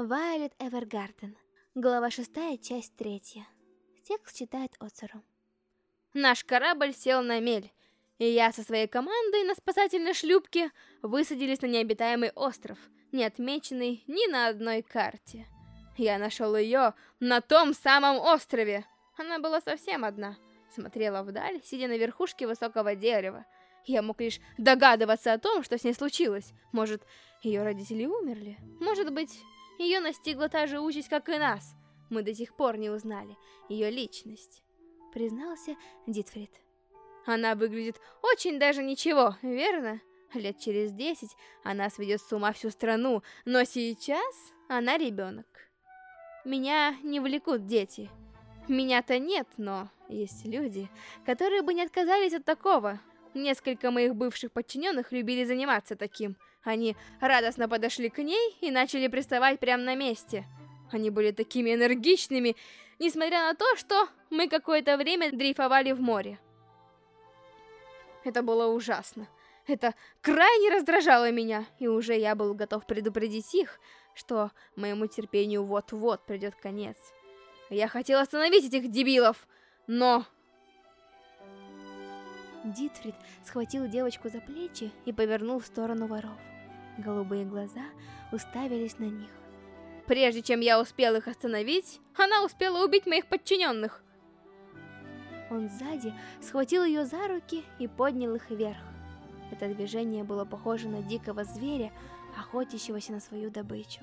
Вайолет Эвергарден. Глава 6, часть 3. Текст читает Оцеру. Наш корабль сел на мель, и я со своей командой на спасательной шлюпке высадились на необитаемый остров, не отмеченный ни на одной карте. Я нашел ее на том самом острове. Она была совсем одна. Смотрела вдаль, сидя на верхушке высокого дерева. Я мог лишь догадываться о том, что с ней случилось. Может, ее родители умерли? Может быть, ее настигла та же участь, как и нас. Мы до сих пор не узнали ее личность. Признался Дитфрид. Она выглядит очень даже ничего, верно? Лет через десять она сведет с ума всю страну, но сейчас она ребенок. Меня не влекут дети. Меня-то нет, но есть люди, которые бы не отказались от такого. Несколько моих бывших подчиненных любили заниматься таким – они радостно подошли к ней и начали приставать прямо на месте. Они были такими энергичными, несмотря на то, что мы какое-то время дрейфовали в море. Это было ужасно. Это крайне раздражало меня, и уже я был готов предупредить их, что моему терпению вот-вот придет конец. Я хотел остановить этих дебилов, но... Дитфрид схватил девочку за плечи и повернул в сторону воров. Голубые глаза уставились на них. Прежде чем я успел их остановить, она успела убить моих подчиненных. Он сзади схватил ее за руки и поднял их вверх. Это движение было похоже на дикого зверя, охотящегося на свою добычу.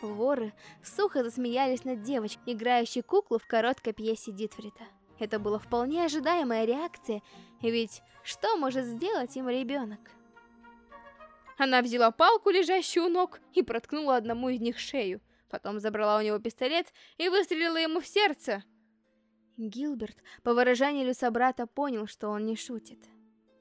Воры сухо засмеялись над девочкой, играющей куклу в короткой пьесе Дитфрита. Это была вполне ожидаемая реакция, ведь что может сделать им ребенок? Она взяла палку, лежащую у ног, и проткнула одному из них шею. Потом забрала у него пистолет и выстрелила ему в сердце. Гилберт, по выражению собрата, понял, что он не шутит.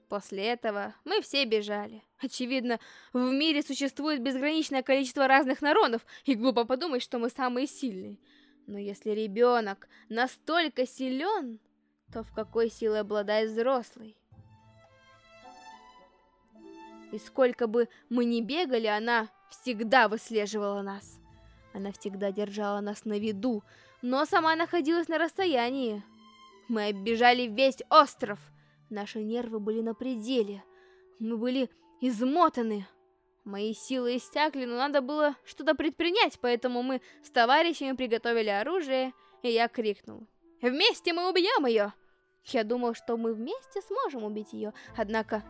После этого мы все бежали. Очевидно, в мире существует безграничное количество разных народов, и глупо подумать, что мы самые сильные. Но если ребенок настолько силен, то в какой силой обладает взрослый? И сколько бы мы ни бегали, она всегда выслеживала нас. Она всегда держала нас на виду, но сама находилась на расстоянии. Мы оббежали весь остров. Наши нервы были на пределе. Мы были измотаны. Мои силы иссякли, но надо было что-то предпринять, поэтому мы с товарищами приготовили оружие, и я крикнул. «Вместе мы убьем ее!» Я думал, что мы вместе сможем убить ее, однако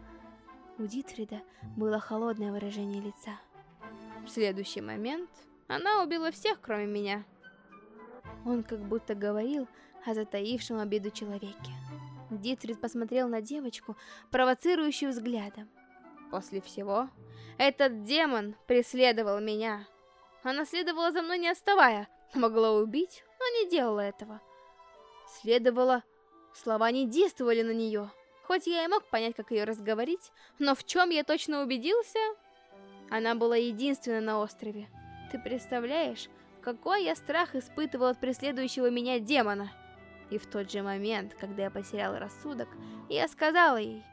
у Дитфрида было холодное выражение лица. В следующий момент она убила всех, кроме меня. Он как будто говорил о затаившем обиду человеке. Дитфрид посмотрел на девочку, провоцирующую взглядом. После всего, этот демон преследовал меня. Она следовала за мной не отставая, могла убить, но не делала этого. Следовало, слова не действовали на нее. Хоть я и мог понять, как ее разговорить, но в чем я точно убедился? Она была единственной на острове. Ты представляешь, какой я страх испытывал от преследующего меня демона? И в тот же момент, когда я потерял рассудок, я сказала ей,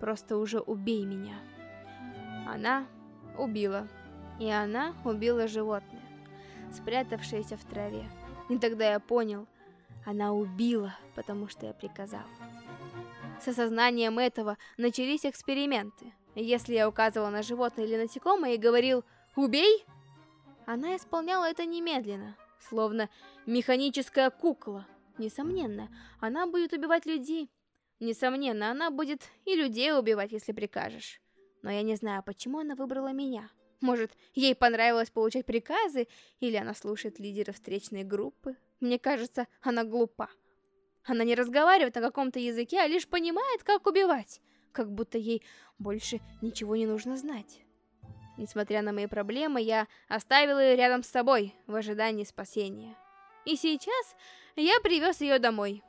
просто уже убей меня. Она убила. И она убила животное, спрятавшееся в траве. И тогда я понял, она убила, потому что я приказал. С осознанием этого начались эксперименты. Если я указывал на животное или насекомое и говорил «Убей!», она исполняла это немедленно, словно механическая кукла. Несомненно, она будет убивать людей. Несомненно, она будет и людей убивать, если прикажешь. Но я не знаю, почему она выбрала меня. Может, ей понравилось получать приказы, или она слушает лидеров встречной группы. Мне кажется, она глупа. Она не разговаривает на каком-то языке, а лишь понимает, как убивать. Как будто ей больше ничего не нужно знать. Несмотря на мои проблемы, я оставила ее рядом с собой, в ожидании спасения. И сейчас я привез ее домой.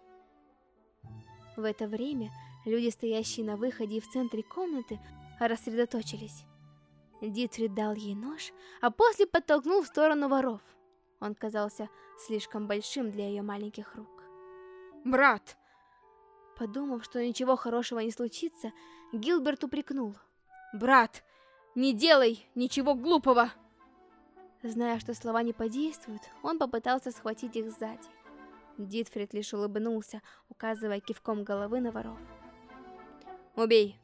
В это время люди, стоящие на выходе и в центре комнаты, рассредоточились. Дитфрид дал ей нож, а после подтолкнул в сторону воров. Он казался слишком большим для ее маленьких рук. Брат!» Подумав, что ничего хорошего не случится, Гилберт упрекнул. «Брат, не делай ничего глупого!» Зная, что слова не подействуют, он попытался схватить их сзади. Дитфрид лишь улыбнулся, указывая кивком головы на воров. «Убей!»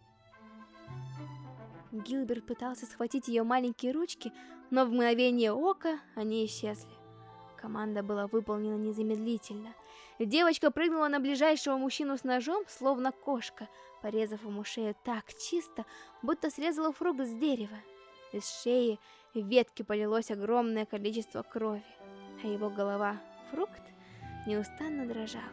Гилберт пытался схватить ее маленькие ручки, но в мгновение ока они исчезли. Команда была выполнена незамедлительно. Девочка прыгнула на ближайшего мужчину с ножом, словно кошка, порезав ему шею так чисто, будто срезала фрукт с дерева. Из шеи ветки полилось огромное количество крови, а его голова, фрукт, неустанно дрожала.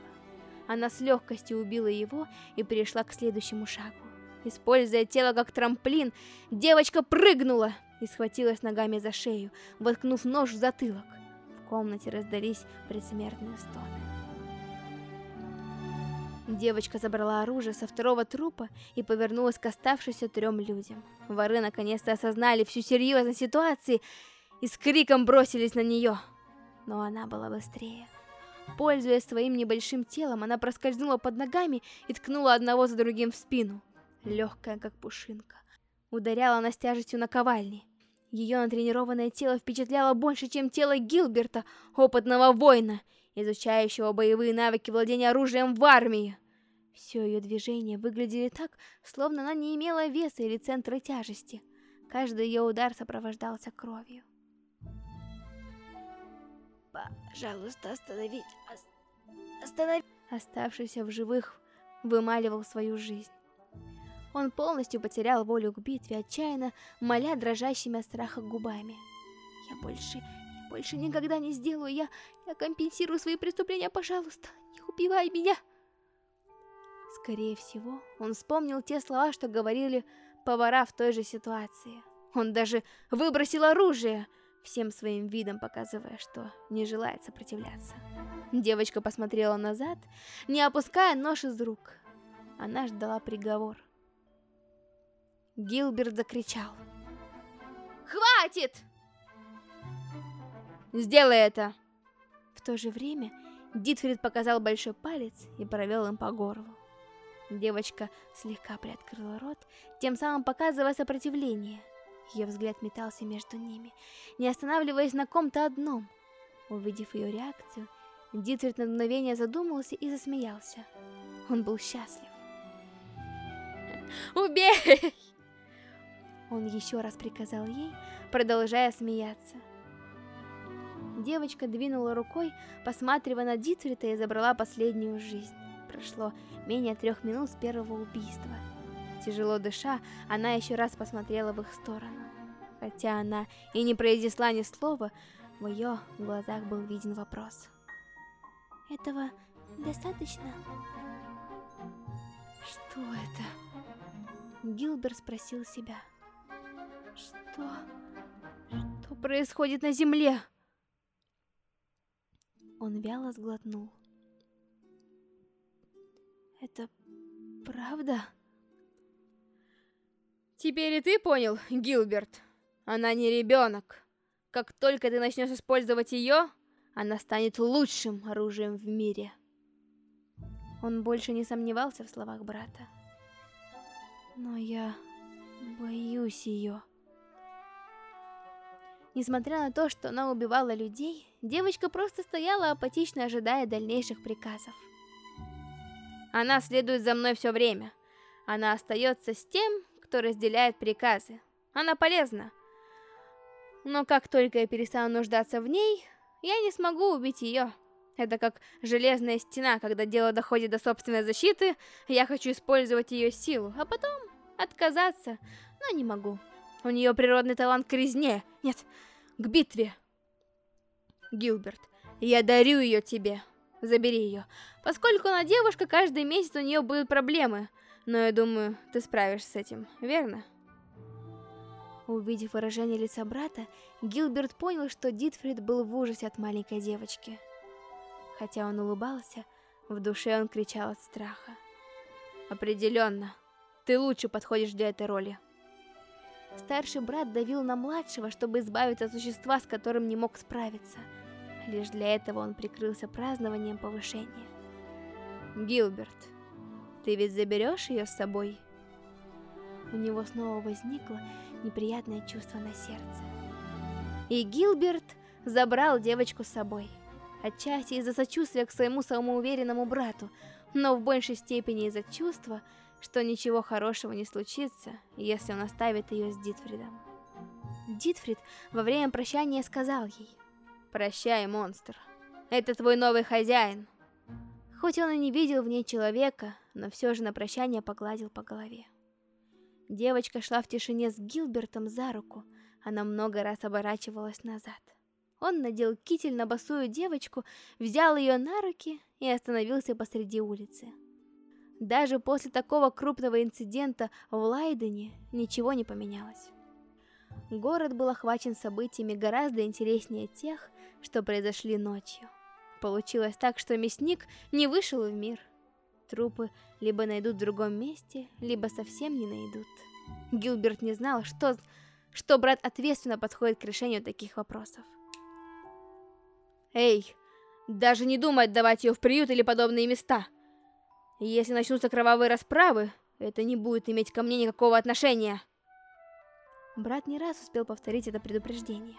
Она с легкостью убила его и перешла к следующему шагу. Используя тело как трамплин, девочка прыгнула и схватилась ногами за шею, воткнув нож в затылок. В комнате раздались предсмертные стоны. Девочка забрала оружие со второго трупа и повернулась к оставшимся трем людям. Воры наконец-то осознали всю серьезность ситуации и с криком бросились на нее. Но она была быстрее. Пользуясь своим небольшим телом, она проскользнула под ногами и ткнула одного за другим в спину легкая, как пушинка. Ударяла она с тяжестью наковальни. Ее натренированное тело впечатляло больше, чем тело Гилберта, опытного воина, изучающего боевые навыки владения оружием в армии. Все ее движения выглядели так, словно она не имела веса или центра тяжести. Каждый ее удар сопровождался кровью. «Пожалуйста, остановить! Остановить!» Оставшийся в живых вымаливал свою жизнь. Он полностью потерял волю к битве, отчаянно моля дрожащими от страха губами. «Я больше, я больше никогда не сделаю, я, я компенсирую свои преступления, пожалуйста, не убивай меня!» Скорее всего, он вспомнил те слова, что говорили повара в той же ситуации. Он даже выбросил оружие, всем своим видом показывая, что не желает сопротивляться. Девочка посмотрела назад, не опуская нож из рук. Она ждала приговор. Гилберт закричал. «Хватит!» «Сделай это!» В то же время Дитфрид показал большой палец и провел им по горлу. Девочка слегка приоткрыла рот, тем самым показывая сопротивление. Ее взгляд метался между ними, не останавливаясь на ком-то одном. Увидев ее реакцию, Дитфрид на мгновение задумался и засмеялся. Он был счастлив. «Убей!» Он еще раз приказал ей, продолжая смеяться. Девочка двинула рукой, посматривая на Дитфрита и забрала последнюю жизнь. Прошло менее трех минут с первого убийства. Тяжело дыша, она еще раз посмотрела в их сторону. Хотя она и не произнесла ни слова, в ее глазах был виден вопрос. «Этого достаточно?» «Что это?» Гилбер спросил себя. Что... Что происходит на земле? Он вяло сглотнул. Это правда? Теперь и ты понял, Гилберт? Она не ребенок. Как только ты начнешь использовать ее, она станет лучшим оружием в мире. Он больше не сомневался в словах брата. Но я боюсь ее. Несмотря на то, что она убивала людей, девочка просто стояла апатично ожидая дальнейших приказов. Она следует за мной все время. Она остается с тем, кто разделяет приказы. Она полезна. Но как только я перестану нуждаться в ней, я не смогу убить ее. Это как железная стена, когда дело доходит до собственной защиты, я хочу использовать ее силу, а потом отказаться, но не могу. У нее природный талант к резне. Нет, к битве. Гилберт, я дарю ее тебе. Забери ее. Поскольку она девушка, каждый месяц у нее будут проблемы. Но я думаю, ты справишься с этим, верно? Увидев выражение лица брата, Гилберт понял, что Дитфрид был в ужасе от маленькой девочки. Хотя он улыбался, в душе он кричал от страха. Определенно, ты лучше подходишь для этой роли. Старший брат давил на младшего, чтобы избавиться от существа, с которым не мог справиться. Лишь для этого он прикрылся празднованием повышения. Гилберт, ты ведь заберешь ее с собой? У него снова возникло неприятное чувство на сердце. И Гилберт забрал девочку с собой. Отчасти из-за сочувствия к своему самоуверенному брату, но в большей степени из-за чувства, что ничего хорошего не случится, если он оставит ее с Дитфридом. Дитфрид во время прощания сказал ей, «Прощай, монстр, это твой новый хозяин». Хоть он и не видел в ней человека, но все же на прощание погладил по голове. Девочка шла в тишине с Гилбертом за руку, она много раз оборачивалась назад. Он надел китель на босую девочку, взял ее на руки и остановился посреди улицы. Даже после такого крупного инцидента в Лайдене ничего не поменялось. Город был охвачен событиями гораздо интереснее тех, что произошли ночью. Получилось так, что мясник не вышел в мир. Трупы либо найдут в другом месте, либо совсем не найдут. Гилберт не знал, что, что брат ответственно подходит к решению таких вопросов. Эй, даже не думай отдавать ее в приют или подобные места. Если начнутся кровавые расправы, это не будет иметь ко мне никакого отношения. Брат не раз успел повторить это предупреждение.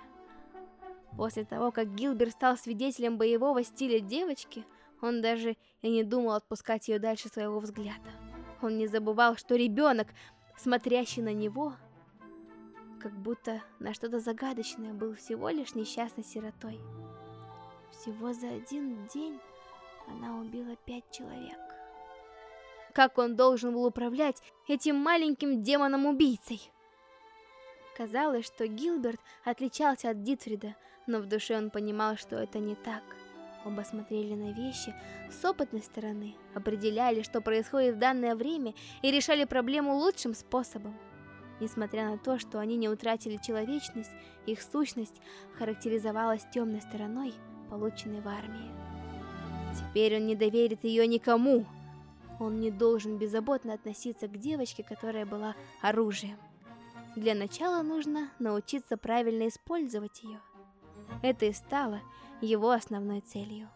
После того, как Гилберт стал свидетелем боевого стиля девочки, он даже и не думал отпускать ее дальше своего взгляда. Он не забывал, что ребенок, смотрящий на него, как будто на что-то загадочное, был всего лишь несчастной сиротой. Всего за один день она убила пять человек. Как он должен был управлять этим маленьким демоном-убийцей? Казалось, что Гилберт отличался от Дитфрида, но в душе он понимал, что это не так. Оба смотрели на вещи с опытной стороны, определяли, что происходит в данное время и решали проблему лучшим способом. Несмотря на то, что они не утратили человечность, их сущность характеризовалась темной стороной, полученной в армии. Теперь он не доверит ее никому. Он не должен беззаботно относиться к девочке, которая была оружием. Для начала нужно научиться правильно использовать ее. Это и стало его основной целью.